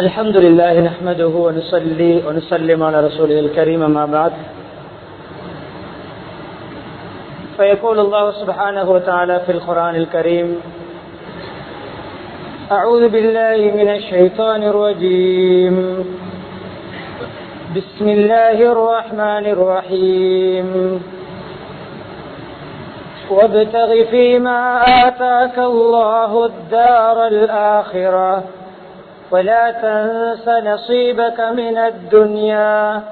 الحمد لله نحمده ونصلي ونسلم على رسوله الكريم ما بعد. فيقول الله سبحانه وتعالى في القرآن الكريم أعوذ بالله من الشيطان الرجيم. بسم الله الرحمن الرحيم. وابتغ فيما آتاك الله الدار الآخرة. ولا تنس نصيبك من الدنيا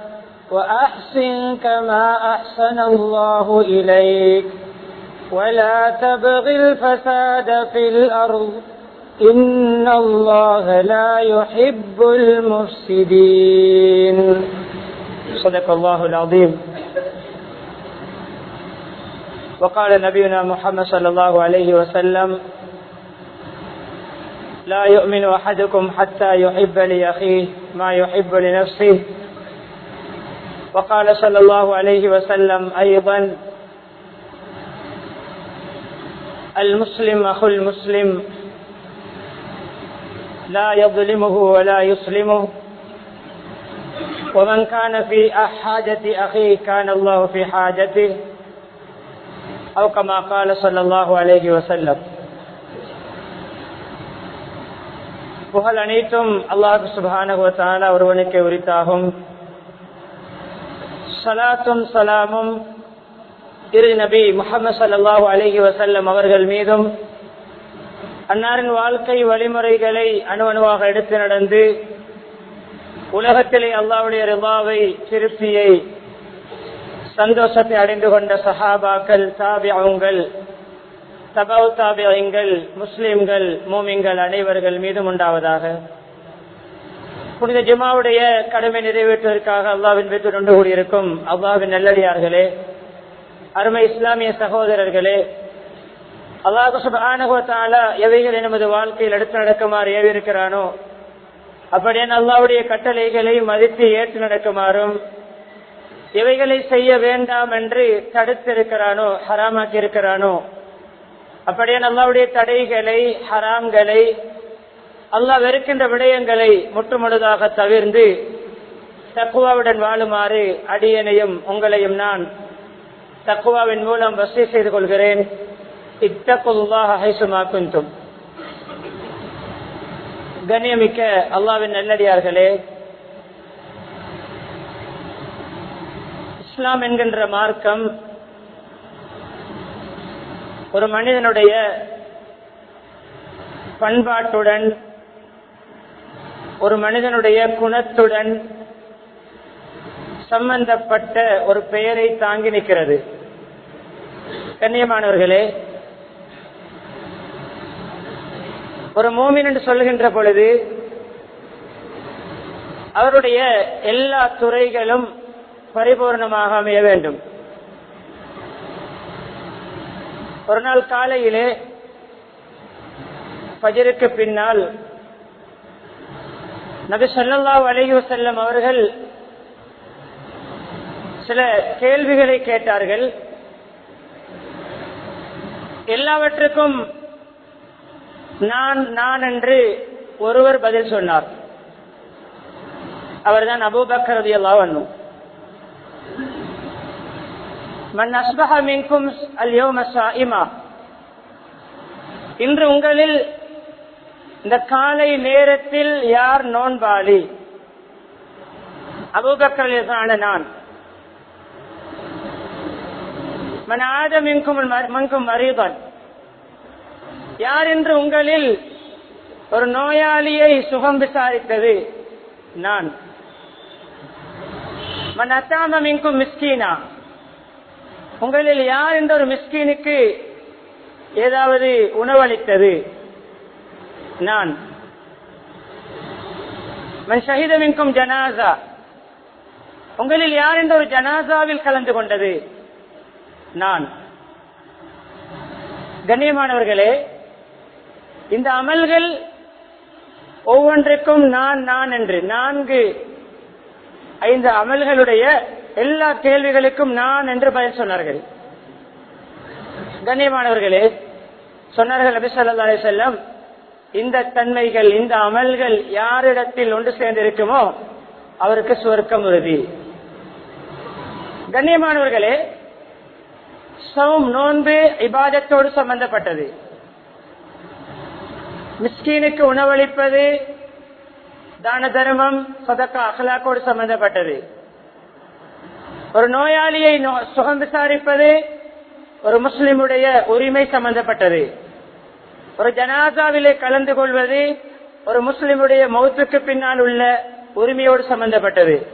وأحسن كما أحسن الله إليك ولا تبغ الفساد في الأرض إن الله لا يحب المفسدين. صدق الله العظيم. وقال نبينا محمد صلى الله عليه وسلم لا يؤمن أحدكم حتى يحب لأخيه ما يحب لنفسه. وقال صلى الله عليه وسلم أيضا المسلم أخو المسلم لا يظلمه ولا يسلمه. ومن كان في حاجة أخيه كان الله في حاجته أو كما قال صلى الله عليه وسلم. புகழ் அனைத்தும் அல்லாஹு சுபான ஒருவனுக்கு உரித்தாகும். சலாத்தும் சலாமும் திரு நபி முகமது சல்லாஹு அலஹி வசல்லம் அவர்கள் மீதும் அன்னாரின் வாழ்க்கை வழிமுறைகளை அணுவணுவாக எடுத்து நடந்து உலகத்திலே அல்லாவுடைய ரிபாவை திருப்தியை சந்தோஷத்தை அடைந்து கொண்ட சஹாபாக்கள் தாபியங்கள் தபவு முஸ்லிம்கள் மூமிங்கள் அனைவர்கள் மீதும் உண்டாவதாக. புனித ஜிமாவுடைய கடமை நிறைவேற்றுவதற்காக அல்லாவின் வீட்டு கொண்டு கூடியிருக்கும் அல்லாவின் நல்லடியார்களே அருமை இஸ்லாமிய சகோதரர்களே அல்லாஹு சுபானுகத்தால எவைகள் நமது வாழ்க்கையில் எடுத்து நடக்குமாறு ஏவிருக்கிறானோ அப்படியே அல்லாவுடைய கட்டளைகளை மதித்து ஏற்று நடக்குமாறும் எவைகளை செய்ய வேண்டாம் என்று தடுத்திருக்கிறானோ ஹராமாக்கி இருக்கிறானோ அப்படியே நல்லாவுடைய தடைகளை ஹராம்களை அல்லாஹ் வெறுக்கின்ற விடயங்களை முற்றுமுழுதாக தவிர்ந்து தக்குவாவுடன் வாழுமாறு அடியனையும் உங்களையும் நான் தக்குவாவின் மூலம் வசதி செய்து கொள்கிறேன். இத்தகுல்லாஹும் கண்ணியமிக்க அல்லாவின் நல்லடியார்களே இஸ்லாம் என்கின்ற மார்க்கம் ஒரு மனிதனுடைய பண்பாட்டுடன் ஒரு மனிதனுடைய குணத்துடன் சம்பந்தப்பட்ட ஒரு பெயரை தாங்கி நிற்கிறது. கண்ணியமானவர்களே ஒரு மோமின் என்று சொல்லுகின்ற பொழுது அவருடைய எல்லா துறைகளும் பரிபூர்ணமாக அமைய வேண்டும். ஒரு நாள் காலையிலே பஜருக்கு பின்னால் நபி சொல்லா அலைஹி செல்லம் அவர்கள் சில கேள்விகளை கேட்டார்கள். எல்லாவற்றுக்கும் நான் நான் என்று ஒருவர் பதில் சொன்னார். அவர்தான் அபூபக்கர் ரதியல்லா வண்ணும் மன் அஸ்பஹ மின்கும் அல்யோம சாயிமா. இன்று உங்களில் இந்த காலை நேரத்தில் யார் நோன்பாளி? அபூபக்கரான நான். மன் ஆதமின்கும் மங்கும் மரீதன். யார் என்று உங்களில் ஒரு நோயாளியை சுகம் விசாரித்தது? நான். மன் அத்தாமின்கும் மிஸ்கீனா. உங்களில் யார் என்ற ஒரு மிஸ்கீனுக்கு ஏதாவது உணவளித்தது? நான். மன் ஷஹிதமின்கும் ஜனாசா. உங்களில் யார் இந்த ஒரு ஜனாசாவில் கலந்து கொண்டது? நான். கண்ணியமானவர்களே இந்த அமல்கள் ஒவ்வொன்றுக்கும் நான் நான் என்று நான்கு ஐந்து அமல்களுடைய எல்லா கேள்விகளுக்கும் நான் என்று பதில் சொன்னார்கள். கண்ணியமானவர்களே சொன்னார்கள் நபி ஸல்லல்லாஹு செல்லம் இந்த தன்மைகள் இந்த அமல்கள் யாரிடத்தில் ஒன்று சேர்ந்திருக்குமோ அவருக்கு சுவர்க்கம் உறுதி. கண்ணியமானவர்களே சவும் நோன்பு இபாதத்தோடு சம்பந்தப்பட்டது. மிஸ்கீனுக்கு உணவளிப்பது தான தர்மம் சதக்கா அகலாக்கோடு சம்பந்தப்பட்டது. ஒரு நோயாளியை சுகம் விசாரிப்பது ஒரு முஸ்லிமுடைய உரிமை சம்பந்தப்பட்டது. ஒரு ஜனாதாவிலே கலந்து கொள்வது ஒரு முஸ்லிமுடைய மௌத்துக்கு பின்னால் உள்ள உரிமையோடு சம்பந்தப்பட்டது.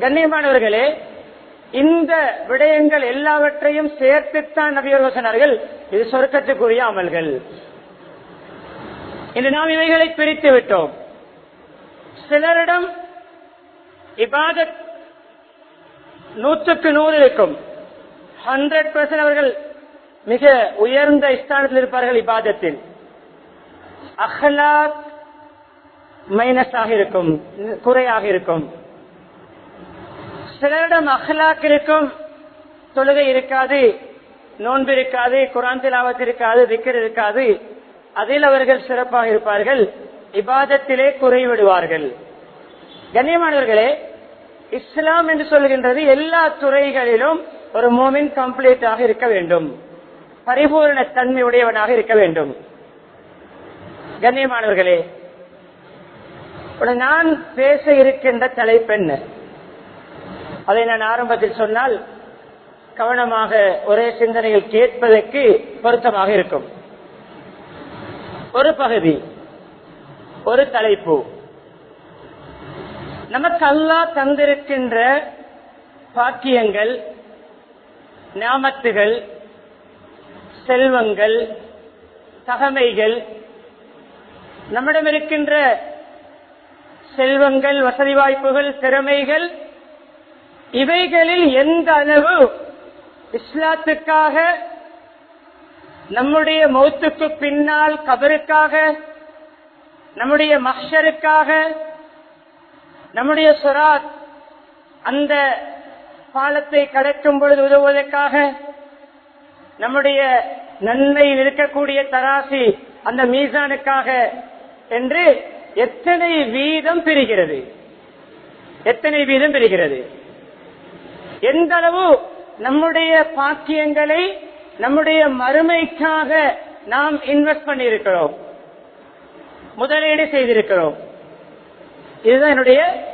கண்ணியமானவர்களே இந்த விடயங்கள் எல்லாவற்றையும் சேர்த்துத்தான் நபியர்கள் சொன்னார்கள். இது சொர்க்கத்துக்குரிய அமல்கள். இன்று நாம் இவைகளை பிரித்து விட்டோம். சிலரிடம் இபாதத் நூற்றுக்கு நூறு இருக்கும். ஹண்ட்ரட் பெர்சன்ட் அவர்கள் மிக உயர்ந்த ஸ்தானத்தில் இருப்பார்கள் இபாதத்தில். அஹ்லாக் மைனஸ் ஆக இருக்கும் குறையாக இருக்கும். சிலரிடம் அஹ்லாக் இருக்கும் தொழுகை இருக்காது நோன்பு இருக்காது குரான் திலாவத் இருக்காது திக்கர் இருக்காது. அதில் அவர்கள் சிறப்பாக இருப்பார்கள் இபாதத்திலே குறைவிடுவார்கள். கண்ணியமானவர்களே இஸ்லாம் என்று சொல்கின்றது எல்லா துறைகளிலும் ஒரு மோமின் கம்ப்ளீட்டாக இருக்க வேண்டும். பரிபூர்ண தன்மை உடையவனாக இருக்க வேண்டும். கண்ணியமானவர்களே நான் பேச இருக்கின்ற தலைப்பெண்ண அதை நான் ஆரம்பத்தில் சொன்னால் கவனமாக ஒரே சிந்தனையில் கேட்பதற்கு பொருத்தமாக இருக்கும். ஒரு பகுதி ஒரு தலைப்பு. நமக்கு அல்லா தந்திருக்கின்ற பாக்கியங்கள் நாமத்துகள் செல்வங்கள் தகமைகள் நம்மிடம் இருக்கின்ற செல்வங்கள் வசதி வாய்ப்புகள் திறமைகள் இவைகளில் எந்த அளவு இஸ்லாத்துக்காக நம்முடைய மௌத்துக்கு பின்னால் கபருக்காக நம்முடைய மஷருக்காக நம்முடைய சொராத் அந்த பாலத்தை கடக்கும் பொழுது உதவுவதற்காக நம்முடைய நன்மையில் இருக்கக்கூடிய தராசி அந்த மீசானுக்காக என்று எத்தனை வீதம் பிரிகிறது? எத்தனை வீதம் பிரிகிறது? எந்த அளவு நம்முடைய பாக்கியங்களை நம்முடைய மறுமைக்காக நாம் இன்வெஸ்ட் பண்ணியிருக்கிறோம்? முதலீடு செய்திருக்கிறோம். இதுதான் என்னுடைய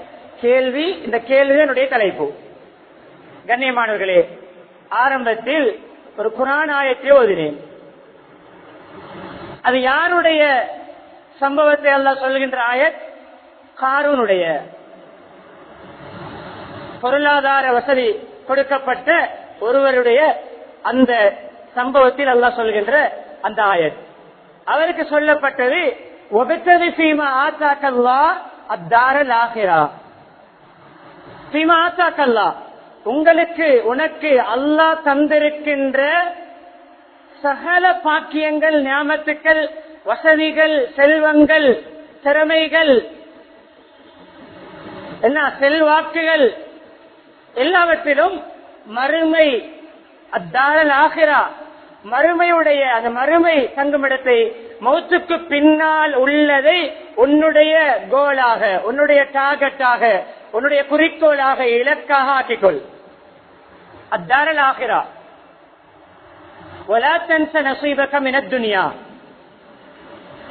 கேள்வி. இந்த கேள்வி என்னுடைய தலைப்பு. கண்ணியமானவர்களே ஆரம்பத்தில் ஒரு குரான் ஆயத்தை ஓதினேன். அது யாருடைய சம்பவத்தை அல்ல சொல்கின்ற ஆயத்? காரூனுடைய. பொருளாதார வசதி கொடுக்கப்பட்ட ஒருவருடைய அந்த சம்பவத்தில் அல்ல சொல்கின்ற அந்த ஆயத். அவருக்கு சொல்லப்பட்டது ஒபெத்தது சீமா ஆத்தாக்கல்லா அத்தாரல் உங்களுக்கு உனக்கு அல்லாஹ் தந்திருக்கின்ற சகல பாக்கியங்கள் ஞாபகத்துக்கள் வசதிகள் செல்வங்கள் திறமைகள் என்ன செல்வாக்குகள் எல்லாவற்றிலும் மறுமை அத்தாரல் ஆகிறா மறுமையுடைய அந்த மறுமை தங்குமிடத்தை மௌத்துக்கு பின்னால் உள்ளதை உன்னுடைய கோலாக உன்னுடைய டார்கெட்டாக உன்னுடைய குறிக்கோளாக இலக்காக ஆக்கிக்கொள். அத்தாரல் ஆகிறா துனியா.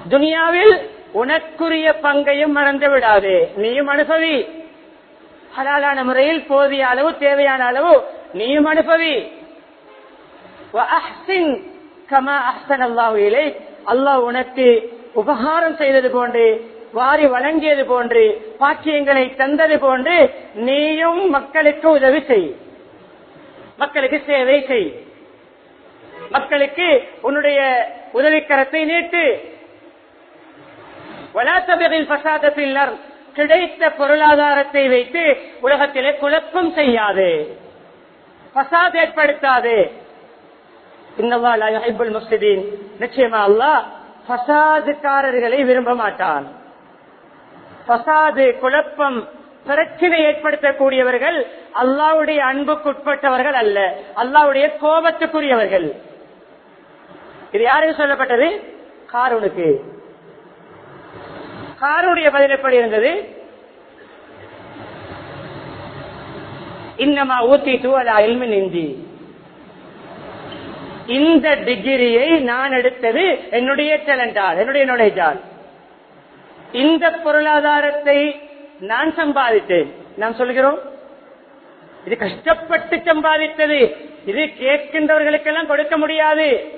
துனியாவில் உனக்குரிய பங்கையும் மறந்து விடாதே. நீயும் அனுபவி. ஹலாலான முறையில் போதிய அளவு தேவையான அளவு நீயும் அனுபவி. அல்லாஹ் அல்லாஹ் உனக்கு உபகாரம் செய்தது போன்று வாரி வழங்கியது போன்று பாக்கியங்களை தந்தது போன்று நீயும் மக்களுக்கு உதவி செய். மக்களுக்கு சேவை செய். மக்களுக்கு உன்னுடைய உதவிக்கரத்தை நீட்டு. வளாத்தபையில் பசாதத்தில் கிடைத்த பொருளாதாரத்தை வைத்து உலகத்திலே குழப்பம் செய்யாது. பசாத் ஏற்படுத்தாது. நிச்சயமா அல்லா பசாதுக்காரர்களை விரும்ப மாட்டான். பசாது குழப்பம் பிரச்சனை ஏற்படுத்தக்கூடியவர்கள் அல்லாவுடைய அன்புக்குட்பட்டவர்கள் அல்ல. அல்லாவுடைய கோபத்துக்குரியவர்கள். இது யாருக்கு சொல்லப்பட்டது? காரூனுக்கு. காருடைய பதில் எப்படி இருந்தது? இன்னமா ஊத்தி தூவலா இல்மின் இந்தி. இந்த டிகிரியை நான் எடுத்தது என்னுடைய டேலண்டால் என்னுடைய நுழைஞ்சால் இந்த பொருளாதாரத்தை நான் சம்பாதித்தேன். நாம் சொல்கிறோம்? இது கஷ்டப்பட்டு சம்பாதித்தது. இது கேட்கின்றவர்களுக்கெல்லாம் கொடுக்க முடியாது.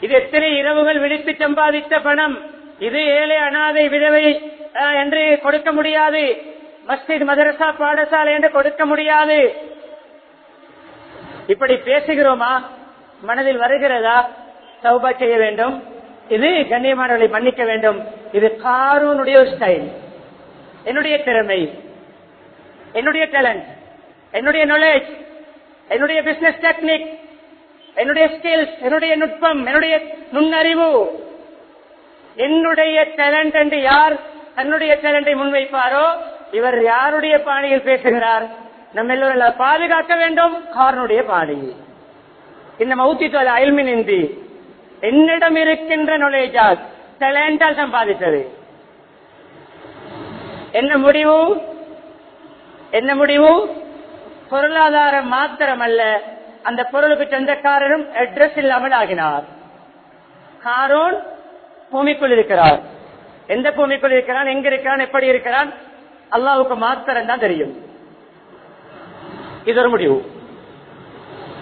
இது எத்தனை இரவுகள் விழித்து சம்பாதித்த பணம். இது ஏழை அனாதை விதவை என்று கொடுக்க முடியாது. மஸ்ஜித் மதரசா பாடசாலை என்று கொடுக்க முடியாது. இப்படி பேசுகிறோமா? மனதில் வருகிறதா? சௌபா செய்ய வேண்டும். இது கண்ணியமானவர்களை மன்னிக்க வேண்டும். இது காரூனுடைய ஸ்டைல் என்னுடைய திறமை. என்னுடைய டேலண்ட் என்னுடைய நாலேஜ் என்னுடைய பிசினஸ் டெக்னிக் என்னுடைய ஸ்கில்ஸ் என்னுடைய நுட்பம். என்னுடைய நுண்ணறிவு. என்னுடைய டேலண்ட் என்று யார் தன்னுடைய டேலண்டை முன்வைப்பாரோ இவர் யாருடைய பாணியில் பேசுகிறார்? நம்ம எல்லோரும் பாதுகாக்க வேண்டும். காரனுடைய பாணி இந்த மௌத்தித்துவ அயல்மின் இந்தி. என்னிடம் இருக்கின்ற நுழைஜால் டேலண்டால் சம்பாதித்தது. என்ன முடிவு? என்ன முடிவு? பொருளாதாரம் மாத்திரம் அல்ல அந்த பொருளுக்கு சொந்தக்காரரும் அட்ரஸ் இல்லாமல் ஆகினார். காரோன் பூமிக்குள் இருக்கிறார். எந்த பூமிக்குள் இருக்கிறான்? எங்க இருக்கிறான்? எப்படி இருக்கிறான்? அல்லாவுக்கு மாத்திரம் தான் தெரியும். இது ஒரு முடிவு.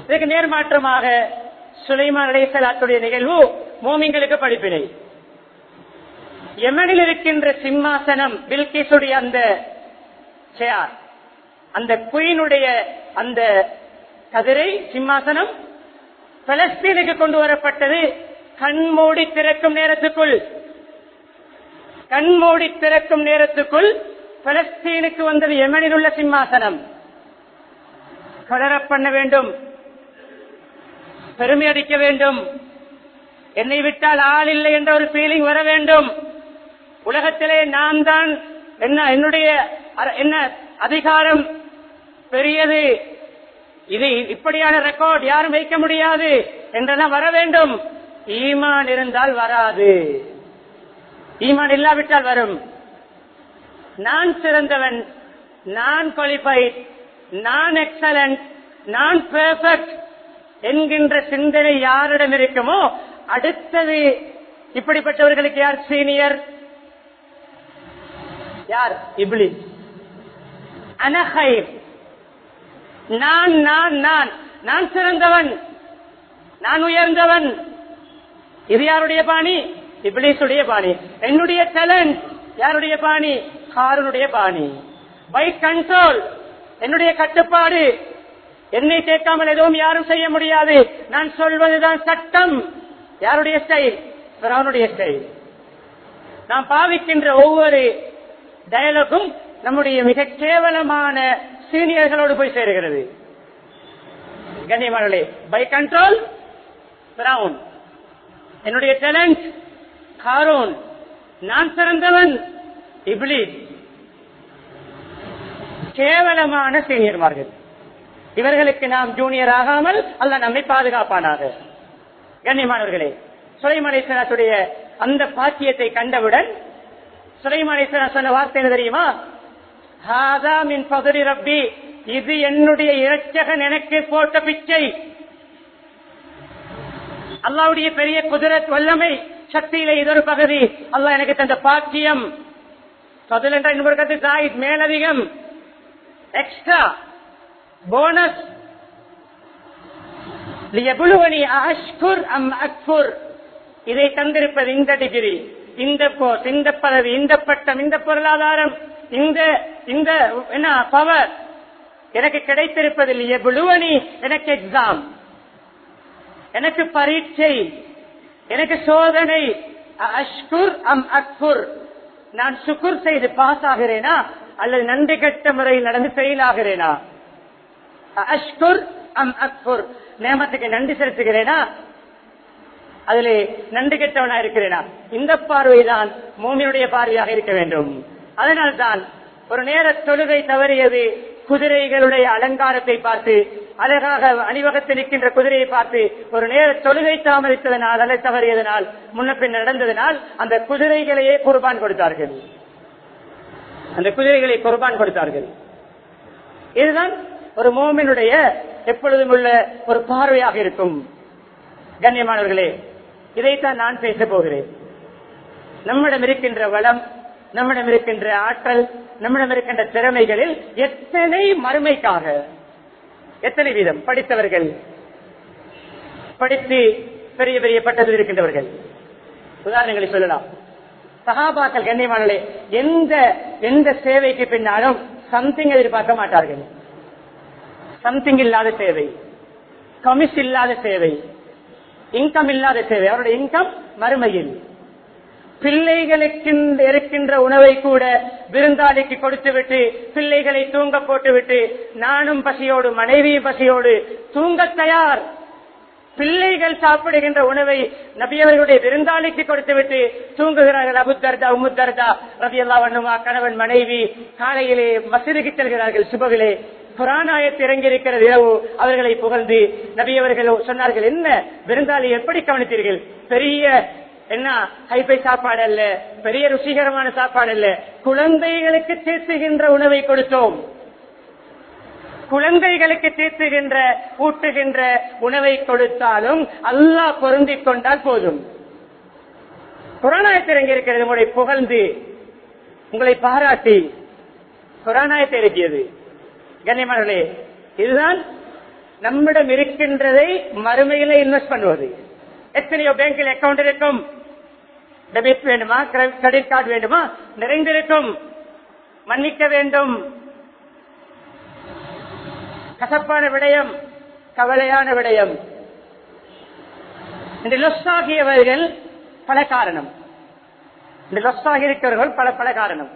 இதுக்கு நேர்மாற்றமாக சுலைமான் அலைசலாத்துடைய நிகழ்வு மோமிங்களுக்கு படிப்பினை. யமனில் இருக்கின்ற சிம்மாசனம் பில்கிசுடைய அந்த சேர் அந்த குயினுடைய அந்த கதிரை சிம்மாசனம் பலஸ்தீனுக்கு கொண்டு வரப்பட்டது கண்மூடி திறக்கும் நேரத்துக்குள். கண்மூடி திறக்கும் நேரத்துக்குள் பலஸ்தீனுக்கு வந்தது எமனில் உள்ள சிம்மாசனம். கலர பண்ண வேண்டும். பெருமை அடிக்க வேண்டும். என்னை விட்டால் ஆள் இல்லை என்ற ஒரு ஃபீலிங் வர வேண்டும். உலகத்திலே நான் தான் என்ன என்னுடைய என்ன அதிகாரம் பெரியது. இது இப்படியான ரெக்கார்ட் யாரும் வைக்க முடியாது என்றெல்லாம் வர வேண்டும். ஈமான் இருந்தால் வராது. ஈமான் இல்லாவிட்டால் வரும். நான் சிறந்தவன் நான் குவாலிஃபைட் நான் எக்ஸலண்ட் நான் பெர்ஃபெக்ட் என்கின்ற சிந்தனை யாரிடம் இருக்குமோ அடுத்தது இப்படிப்பட்டவர்களுக்கு யார் சீனியர் யார்? இப்ளி அனஹைர் நான் நான் நான். நான் சிறந்தவன். நான் உயர்ந்தவன். இது யாருடைய பாணி? இப்ளீஸுடைய பாணி. என்னுடைய டேலண்ட் யாருடைய பாணி? காரனுடைய பாணி. பை கண்ட்ரோல் என்னுடைய கட்டுப்பாடு. என்னை கேட்காமல் எதுவும் யாரும் செய்ய முடியாது. நான் சொல்வதுதான் சட்டம். யாருடைய ஸ்டைல் பிறவனுடைய ஸ்டைல் நாம் பாவிக்கின்ற ஒவ்வொரு டயலாகும் நம்முடைய மிக கேவலமான சீனியர்களோடு போய் சேருகிறது. கண்ணியமானே பை கண்ட்ரோல் பிரவுன் என்னுடைய டேலண்ட் காரோன் நான் சிறந்தவன் இப்ளீஸ் கேவலமான சீனியர்மார்கள். இவர்களுக்கு நாம் ஜூனியர் ஆகாமல் அல்ல நம்மை பாதுகாப்பானாக. கண்ணியமானவர்களே சுலைமலேஸ்வரத்துடைய அந்த பாக்கியத்தை கண்டவுடன் சுலைமலேசன சொன்ன வார்த்தை என்ன தெரியுமா? ஹாதா மின் பகுதி ரப்பி இது என்னுடைய இரட்சகன் எனக்கு போட்ட பிச்சை. அல்லாவுடைய பெரிய குதிரத் வல்லமை சக்தியில இது ஒரு பகுதி. அல்லாஹ் எனக்கு தந்த பாக்கியம். பதில் என்ற மேலதிகம். எக்ஸ்ட்ரா போனஸ் லியபுலுவனி அஷ்குர் அம் அக்புர். இதை தந்திருப்பது இந்த டிகிரி. இந்த போஸ்ட் இந்த பதவி இந்த பட்டம் இந்த பொருளாதாரம் இந்த இந்த என்ன பவர் எனக்கு கிடைத்திருப்பது லியபுலுவனி எனக்கு எக்ஸாம் எனக்கு பரீட்சை. எனக்கு சோதனை. அஷ்குர் அம் அக்புர். நான் சுக்குர் செய்து பாஸ் ஆகிறேனா? அல்லது நன்றி கட்ட முறையில் நடந்து ஃபெயில் ஆகிறேனா அஷ்குர் அம் அக்புர் நேமத்துக்கு நன்றி செலுத்துகிறேனா? அதுல நன்றி கெட்டவனா இருக்கிறேனா? இந்த பார்வைதான் மூமியுடைய பார்வையாக இருக்க வேண்டும். அதனால்தான் ஒரு நேர தொழுகை தவறியது குதிரைகளுடைய அலங்காரத்தை பார்த்து அழகாக அணிவகத்தில் நிற்கின்ற குதிரையை பார்த்து ஒரு நேர தொழுகை தாமதித்ததனால் அலை தவறியதனால் முன்ன பின் நடந்ததனால் அந்த குதிரைகளையே குர்பான் கொடுத்தார்கள். அந்த குதிரைகளை குர்பான் கொடுத்தார்கள் இதுதான் ஒரு மோமினுடைய எப்பொழுதும் உள்ள ஒரு பார்வையாக இருக்கும். கண்ணியமானவர்களே இதைத்தான் நான் பேச போகிறேன். நம்மிடம் இருக்கின்ற வளம் நம்மிடம் இருக்கின்ற ஆற்றல் நம்மிடம் இருக்கின்ற திறமைகளில் எத்தனை மறுமைக்காக எத்தனை வீதம் படித்தவர்கள் படித்து பெரிய பெரிய பட்டத்தில் இருக்கின்றவர்கள். உதாரணங்களை சொல்லலாம். சகாபாக்கள் கண்ணியமானே எந்த எந்த சேவைக்கு பின்னாலும் சம்திங் எதிர்பார்க்க மாட்டார்கள். சம்திங் இல்லாத சேவை. கமிஷ் இல்லாத சேவை. இன்கம் இல்லாத சேவை. அவருடைய இன்கம் மறுமையில். பிள்ளைகளுக்கு இருக்கின்ற உணவை கூட விருந்தாளிக்கு கொடுத்து விட்டு பிள்ளைகளை தூங்க போட்டுவிட்டு நானும் பசியோடு மனைவியும் பசியோடு தூங்க தயார். பிள்ளைகள் சாப்பிடுகின்ற உணவை நபியவர்களுடைய விருந்தாளிக்கு கொடுத்துவிட்டு தூங்குகிறார்கள். அபுத்தர்தா உமுத்தர்தா ரவி அல்லா வண்ணுமா கணவன் மனைவி காலையிலே மசிதிக்கு செல்கிறார்கள். சுபவிலே புராணாயத்து இறங்கியிருக்கிறது இரவு. அவர்களை புகழ்ந்து நபியவர்கள் சொன்னார்கள் என்ன? விருந்தாளி எப்படி கவனித்தீர்கள்? பெரிய என்ன? ஹைபை சாப்பாடு அல்ல. பெரிய ருசிகரமான சாப்பாடு அல்ல. குழந்தைகளுக்கு தீர்த்துகின்ற உணவை கொடுத்தோம். குழந்தைகளுக்கு தீர்த்துகின்ற ஊட்டுகின்ற உணவை கொடுத்தாலும் அல்லாஹ் பொருந்திக் கொண்டால் போதும். புராணாயத்தில் இருக்கிறது உங்களை புகழ்ந்து உங்களை பாராட்டி. புராணாயத்தை இறக்கியது கண்ணியமானே இதுதான் நம்மிடம் இருக்கின்றதை மறுமையில இன்வெஸ்ட் பண்ணுவது. எத்தனையோ பேங்கில் அக்கௌண்ட் இருக்கும். டெபிட் வேண்டுமா? கிரெடிட் கார்டு வேண்டுமா? நிறைந்திருக்கும். மன்னிக்க வேண்டும். கசப்பான விடயம் கவலையான விடயம். இந்த லொஸ் ஆகியவர்கள் பல காரணம். இந்த லொஸ் ஆகி இருக்கிறவர்கள் பல பல காரணம்.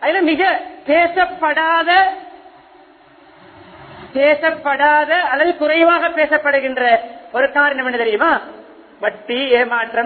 அதுல மிக பேசப்படாத பேசப்படாத அல்லது குறைவாக பேசப்படுகின்ற ஒரு காரணம் என்ன தெரியுமா? வட்டி ஏமாற்றம்